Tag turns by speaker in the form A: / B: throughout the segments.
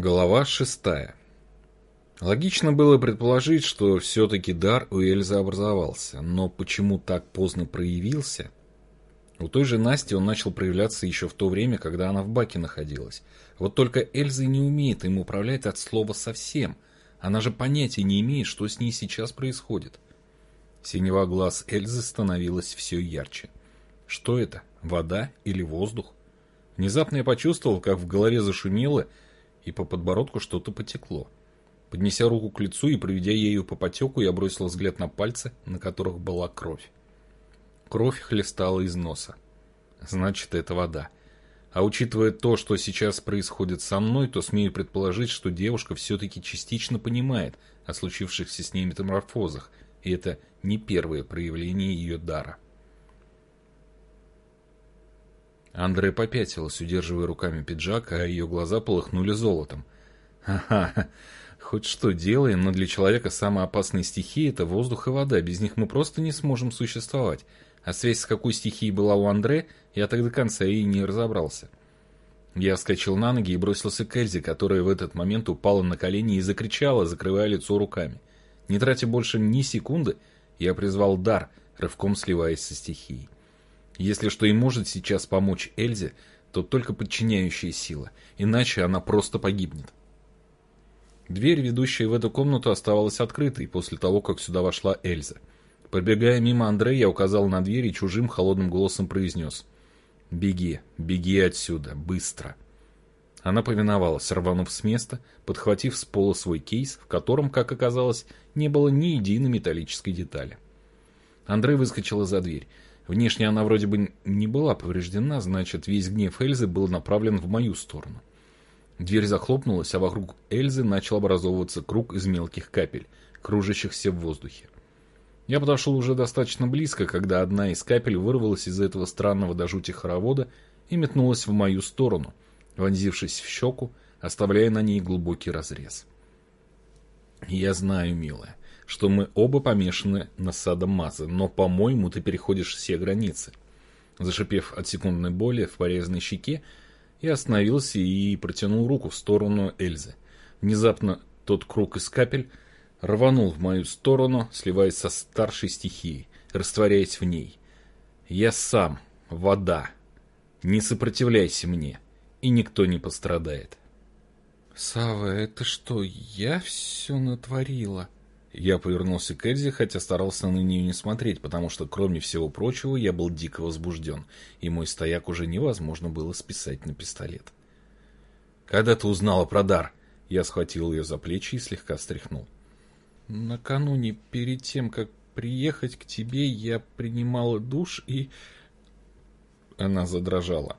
A: Глава шестая. Логично было предположить, что все-таки дар у Эльзы образовался, но почему так поздно проявился? У той же Насти он начал проявляться еще в то время, когда она в баке находилась. Вот только Эльза не умеет им управлять от слова совсем. Она же понятия не имеет, что с ней сейчас происходит. Синева глаз Эльзы становилась все ярче. Что это? Вода или воздух? Внезапно я почувствовал, как в голове зашумело, и по подбородку что-то потекло. Поднеся руку к лицу и проведя ею по потеку, я бросил взгляд на пальцы, на которых была кровь. Кровь хлестала из носа. Значит, это вода. А учитывая то, что сейчас происходит со мной, то смею предположить, что девушка все-таки частично понимает о случившихся с ней метаморфозах, и это не первое проявление ее дара. Андре попятилась, удерживая руками пиджак, а ее глаза полыхнули золотом. «Ха-ха, хоть что делаем, но для человека самая опасная стихия – это воздух и вода, без них мы просто не сможем существовать. А связь с какой стихией была у Андре, я так до конца и не разобрался». Я вскочил на ноги и бросился к Эльзе, которая в этот момент упала на колени и закричала, закрывая лицо руками. Не тратя больше ни секунды, я призвал дар, рывком сливаясь со стихией. Если что и может сейчас помочь Эльзе, то только подчиняющая сила, иначе она просто погибнет. Дверь, ведущая в эту комнату, оставалась открытой после того, как сюда вошла Эльза. Пробегая мимо Андрея, я указал на дверь и чужим холодным голосом произнес «Беги, беги отсюда, быстро!» Она повиновалась, рванув с места, подхватив с пола свой кейс, в котором, как оказалось, не было ни единой металлической детали. Андрей выскочил за дверь. Внешне она вроде бы не была повреждена, значит, весь гнев Эльзы был направлен в мою сторону. Дверь захлопнулась, а вокруг Эльзы начал образовываться круг из мелких капель, кружащихся в воздухе. Я подошел уже достаточно близко, когда одна из капель вырвалась из этого странного до жути хоровода и метнулась в мою сторону, вонзившись в щеку, оставляя на ней глубокий разрез. «Я знаю, милая, что мы оба помешаны на садомазо, но, по-моему, ты переходишь все границы. Зашипев от секундной боли в порезанной щеке, я остановился и протянул руку в сторону Эльзы. Внезапно тот круг из капель рванул в мою сторону, сливаясь со старшей стихией, растворяясь в ней. Я сам, вода. Не сопротивляйся мне, и никто не пострадает.
B: Сава, это что, я все натворила?
A: Я повернулся к Эльзе, хотя старался на нее не смотреть, потому что, кроме всего прочего, я был дико возбужден, и мой стояк уже невозможно было списать на пистолет. «Когда ты узнала про дар?» Я схватил ее за плечи и слегка стряхнул.
B: «Накануне, перед тем, как приехать к тебе, я принимала душ и...»
A: Она задрожала.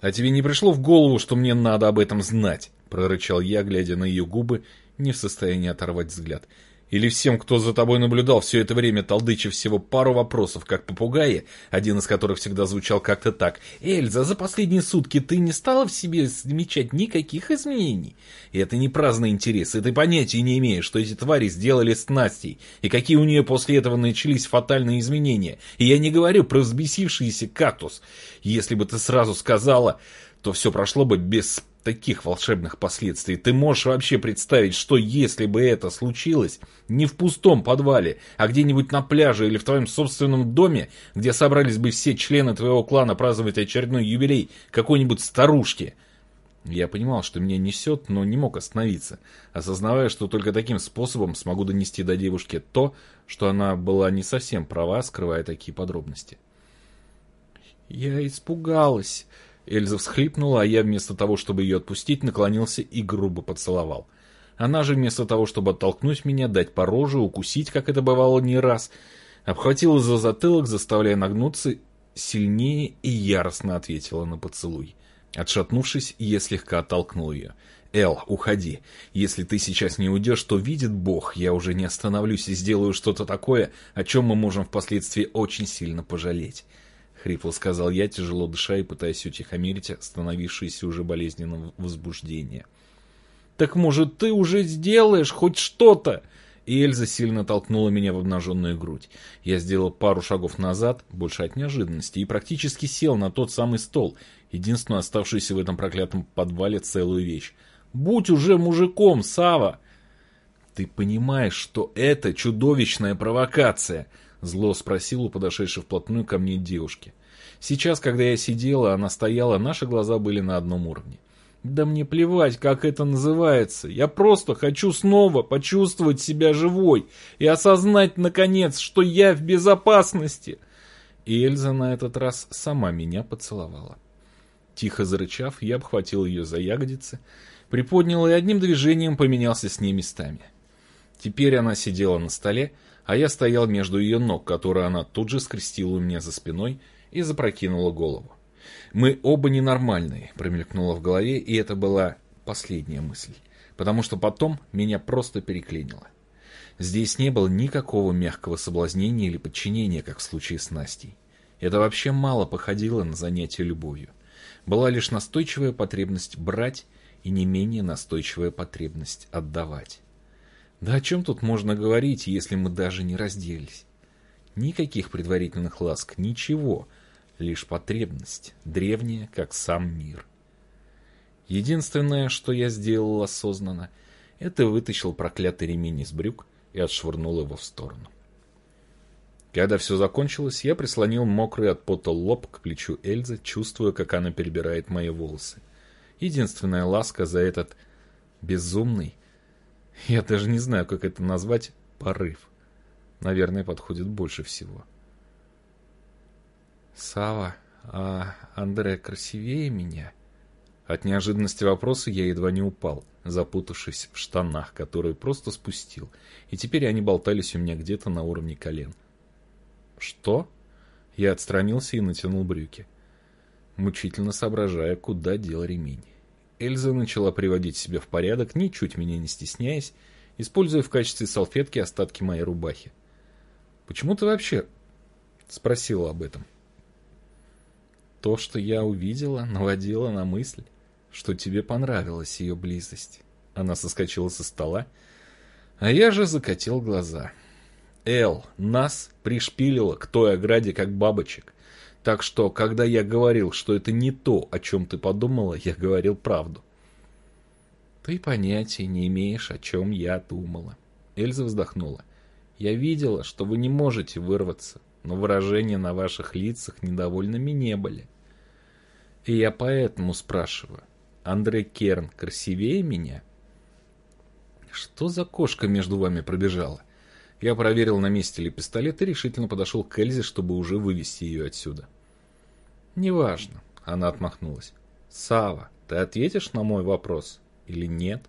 A: «А тебе не пришло в голову, что мне надо об этом знать?» Прорычал я, глядя на ее губы, не в состоянии оторвать взгляд. Или всем, кто за тобой наблюдал все это время, толдычив всего пару вопросов, как попугаи, один из которых всегда звучал как-то так. «Эльза, за последние сутки ты не стала в себе замечать никаких изменений? И это не праздный интерес, и ты понятия не имеешь, что эти твари сделали с Настей, и какие у нее после этого начались фатальные изменения. И я не говорю про взбесившийся кактус. Если бы ты сразу сказала, то все прошло бы без таких волшебных последствий. Ты можешь вообще представить, что если бы это случилось не в пустом подвале, а где-нибудь на пляже или в твоем собственном доме, где собрались бы все члены твоего клана праздновать очередной юбилей какой-нибудь старушки? Я понимал, что меня несет, но не мог остановиться, осознавая, что только таким способом смогу донести до девушки то, что она была не совсем права, скрывая такие подробности.
B: «Я испугалась»,
A: Эльза всхлипнула, а я вместо того, чтобы ее отпустить, наклонился и грубо поцеловал. Она же вместо того, чтобы оттолкнуть меня, дать по роже, укусить, как это бывало не раз, обхватила за затылок, заставляя нагнуться сильнее и яростно ответила на поцелуй. Отшатнувшись, я слегка оттолкнул ее. «Эл, уходи. Если ты сейчас не уйдешь, то видит Бог, я уже не остановлюсь и сделаю что-то такое, о чем мы можем впоследствии очень сильно пожалеть. — хрипло сказал я, тяжело дыша и пытаясь утихомирить становившееся уже болезненным возбуждение.
B: «Так, может, ты уже сделаешь хоть что-то?» И Эльза сильно толкнула меня в обнаженную грудь. Я сделал пару шагов назад, больше от неожиданности, и практически сел на тот самый стол, единственную оставшуюся в этом проклятом подвале целую вещь. Будь уже мужиком, Сава. Ты понимаешь, что это чудовищная провокация? Зло спросил у подошедшей вплотную ко мне девушки. Сейчас, когда я сидела, она стояла, наши глаза были на одном уровне. Да мне плевать, как это называется. Я просто хочу снова почувствовать себя живой и осознать, наконец, что я в безопасности. И Эльза на этот раз сама меня поцеловала. Тихо зарычав, я обхватил ее за ягодицы, приподнял и одним движением поменялся с ней местами. Теперь она сидела на столе, а я стоял между ее ног, которые она тут же скрестила у меня за спиной и запрокинула голову. «Мы оба ненормальные», — промелькнуло в голове, и это была последняя мысль, потому что потом меня просто переклинило. Здесь не было никакого мягкого соблазнения или подчинения, как в случае с Настей. Это вообще мало походило на занятие любовью. Была лишь настойчивая потребность брать и не менее настойчивая потребность отдавать. Да о чем тут можно говорить, если мы даже не разделись? Никаких предварительных ласк, ничего, лишь потребность, древняя, как сам мир. Единственное, что я сделал осознанно, это вытащил проклятый ремень из брюк и отшвырнул его в сторону. Когда все закончилось, я прислонил мокрый от пота лоб к плечу Эльзы, чувствуя, как она перебирает мои волосы. Единственная ласка за этот безумный, я даже не знаю, как это назвать, порыв. Наверное, подходит больше всего. Сава, а Андре красивее меня? От неожиданности вопроса я едва не упал, запутавшись в штанах, которые просто спустил, и теперь они болтались у меня где-то на уровне колен. Что? Я отстранился и натянул брюки, мучительно соображая, куда дел ремень. Эльза начала приводить себя в порядок, ничуть меня не стесняясь, используя в качестве салфетки остатки моей рубахи. «Почему ты вообще?» — спросила об этом. То, что я увидела, наводило на мысль, что тебе понравилась ее близость. Она соскочила со стола, а я же закатил глаза. Эл, нас пришпилило к той ограде, как бабочек. Так что, когда я говорил, что это не то, о чем ты подумала, я говорил правду. Ты понятия не имеешь, о чем я думала. Эльза вздохнула. Я видела, что вы не можете вырваться но выражения на ваших лицах недовольными не были. И я поэтому спрашиваю, Андрей Керн красивее меня? Что за кошка между вами пробежала? Я проверил, на месте ли пистолет, и решительно подошел к Эльзе, чтобы уже вывести ее отсюда. «Неважно», — она отмахнулась. Сава, ты ответишь на мой вопрос или нет?»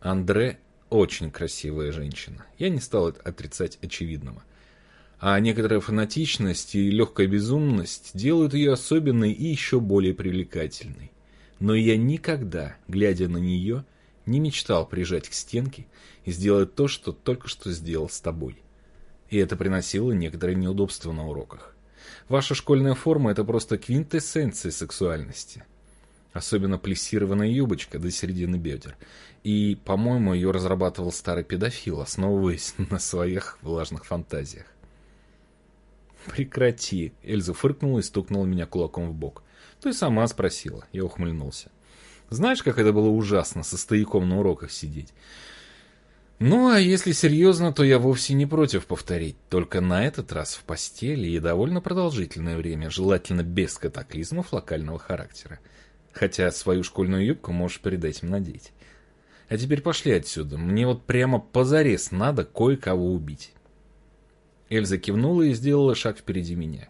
B: Андре очень красивая женщина. Я не стал отрицать очевидного а некоторая фанатичность и легкая безумность делают ее особенной и еще более привлекательной. Но я никогда, глядя на нее, не мечтал прижать к стенке и сделать то, что только что сделал с тобой. И это приносило некоторые неудобства на уроках. Ваша школьная форма – это просто квинтэссенция сексуальности. Особенно плессированная юбочка до середины бедер. И, по-моему, ее разрабатывал старый педофил, основываясь на своих влажных фантазиях. «Прекрати!» Эльза фыркнула и стукнула меня кулаком в бок. «Ты сама спросила». Я ухмыльнулся. «Знаешь, как это было ужасно со стояком на уроках сидеть?» «Ну, а если серьезно, то я вовсе не против повторить. Только на этот раз в постели и довольно продолжительное время, желательно без катаклизмов локального характера. Хотя свою школьную юбку можешь перед этим надеть. А теперь пошли отсюда. Мне вот прямо позарез надо кое-кого убить». Эльза кивнула и сделала шаг впереди меня.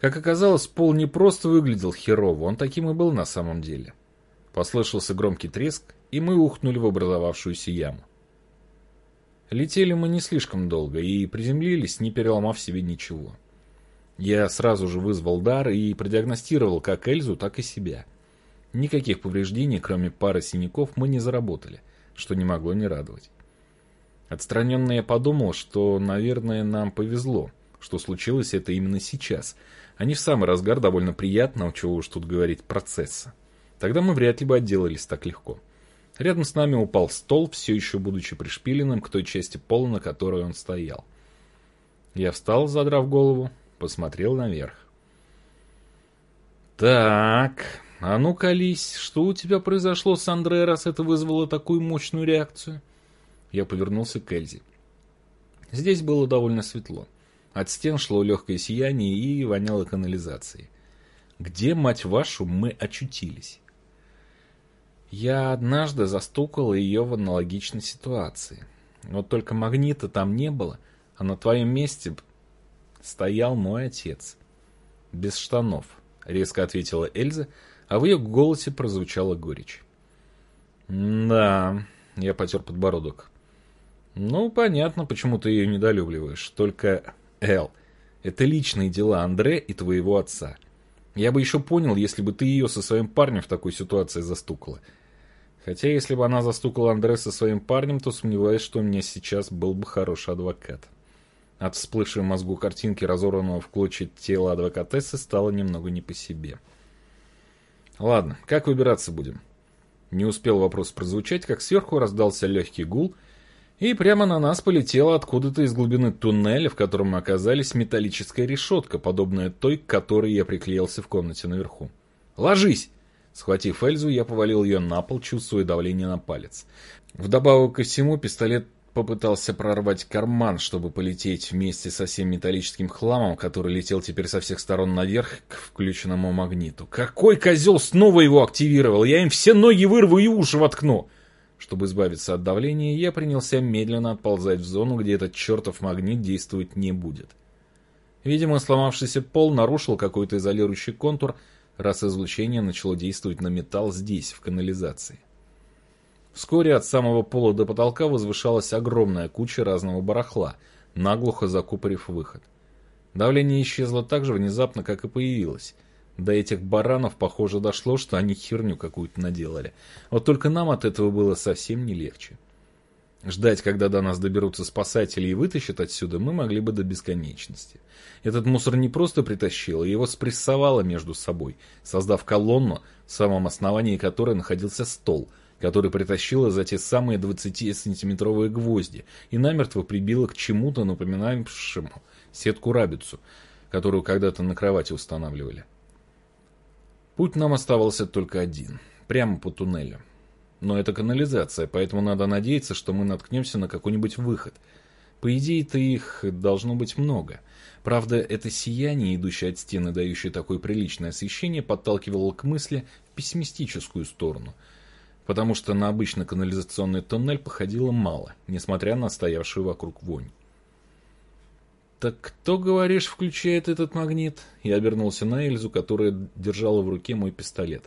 B: Как оказалось, пол не просто выглядел херово, он таким и был на самом деле. Послышался громкий треск, и мы ухнули в образовавшуюся яму. Летели мы не слишком долго и приземлились, не переломав себе ничего. Я сразу же вызвал дар и продиагностировал как Эльзу, так и себя. Никаких повреждений, кроме пары синяков, мы не заработали, что не могло не радовать. Отстраненно я подумал, что, наверное, нам повезло, что случилось это именно сейчас, а не в самый разгар довольно приятного, чего уж тут говорить, процесса. Тогда мы вряд ли бы отделались так легко. Рядом с нами упал стол, все еще будучи пришпиленным к той части пола, на которой он стоял. Я встал, задрав голову, посмотрел наверх. «Так...» а ну колись, что у тебя произошло с Андре, раз это вызвало такую мощную реакцию? Я повернулся к Эльзе. Здесь было довольно светло. От стен шло легкое сияние и воняло канализацией. Где, мать вашу, мы очутились? Я однажды застукал ее в аналогичной ситуации. Вот только магнита там не было, а на твоем месте стоял мой отец. Без штанов, резко ответила Эльза, а в ее голосе прозвучала горечь. «Да», — я потер подбородок. «Ну, понятно, почему ты ее недолюбливаешь. Только, Эл, это личные дела Андре и твоего отца. Я бы еще понял, если бы ты ее со своим парнем в такой ситуации застукала. Хотя, если бы она застукала Андре со своим парнем, то сомневаюсь, что у меня сейчас был бы хороший адвокат». От всплывшей в мозгу картинки разорванного в клочья тела адвокатессы стало немного не по себе. Ладно, как выбираться будем? Не успел вопрос прозвучать, как сверху раздался легкий гул, и прямо на нас полетела откуда-то из глубины туннеля, в котором оказались, металлическая решетка, подобная той, к которой я приклеился в комнате наверху. «Ложись!» Схватив Эльзу, я повалил ее на пол, чувствуя давление на палец. Вдобавок ко всему, пистолет попытался прорвать карман, чтобы полететь вместе со всем металлическим хламом, который летел теперь со всех сторон наверх к включенному магниту. Какой козел снова его активировал? Я им все ноги вырву и уши воткну! Чтобы избавиться от давления, я принялся медленно отползать в зону, где этот чертов магнит действовать не будет. Видимо, сломавшийся пол нарушил какой-то изолирующий контур, раз излучение начало действовать на металл здесь, в канализации. Вскоре от самого пола до потолка возвышалась огромная куча разного барахла, наглухо закупорив выход. Давление исчезло так же внезапно, как и появилось. До этих баранов, похоже, дошло, что они херню какую-то наделали. Вот только нам от этого было совсем не легче. Ждать, когда до нас доберутся спасатели и вытащат отсюда, мы могли бы до бесконечности. Этот мусор не просто притащил, его спрессовало между собой, создав колонну, в самом основании которой находился стол – который притащила за те самые 20-сантиметровые гвозди и намертво прибила к чему-то напоминающему сетку-рабицу, которую когда-то на кровати устанавливали. Путь нам оставался только один, прямо по туннелю. Но это канализация, поэтому надо надеяться, что мы наткнемся на какой-нибудь выход. По идее-то их должно быть много. Правда, это сияние, идущее от стены, дающее такое приличное освещение, подталкивало к мысли в пессимистическую сторону – потому что на обычный канализационный тоннель походило мало, несмотря на стоявшую вокруг вонь. «Так кто, говоришь, включает этот магнит?» Я обернулся на Эльзу, которая держала в руке мой пистолет.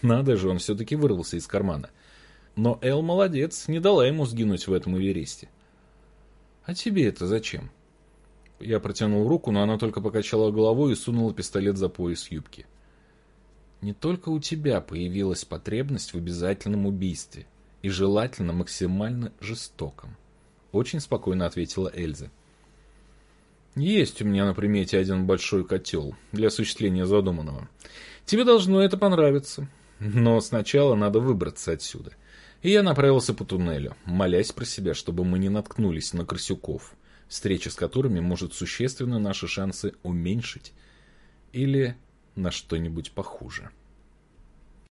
B: Надо же, он все-таки вырвался из кармана. Но Эл молодец, не дала ему сгинуть в этом Эвересте. «А тебе это зачем?» Я протянул руку, но она только покачала головой и сунула пистолет за пояс юбки. Не только у тебя появилась потребность в обязательном убийстве, и желательно максимально жестоком. Очень спокойно ответила Эльза. Есть у меня на примете один большой котел для осуществления задуманного. Тебе должно это понравиться. Но сначала надо выбраться отсюда. И я направился по туннелю, молясь про себя, чтобы мы не наткнулись на крысюков, встреча с которыми может существенно наши шансы уменьшить или на что-нибудь похуже.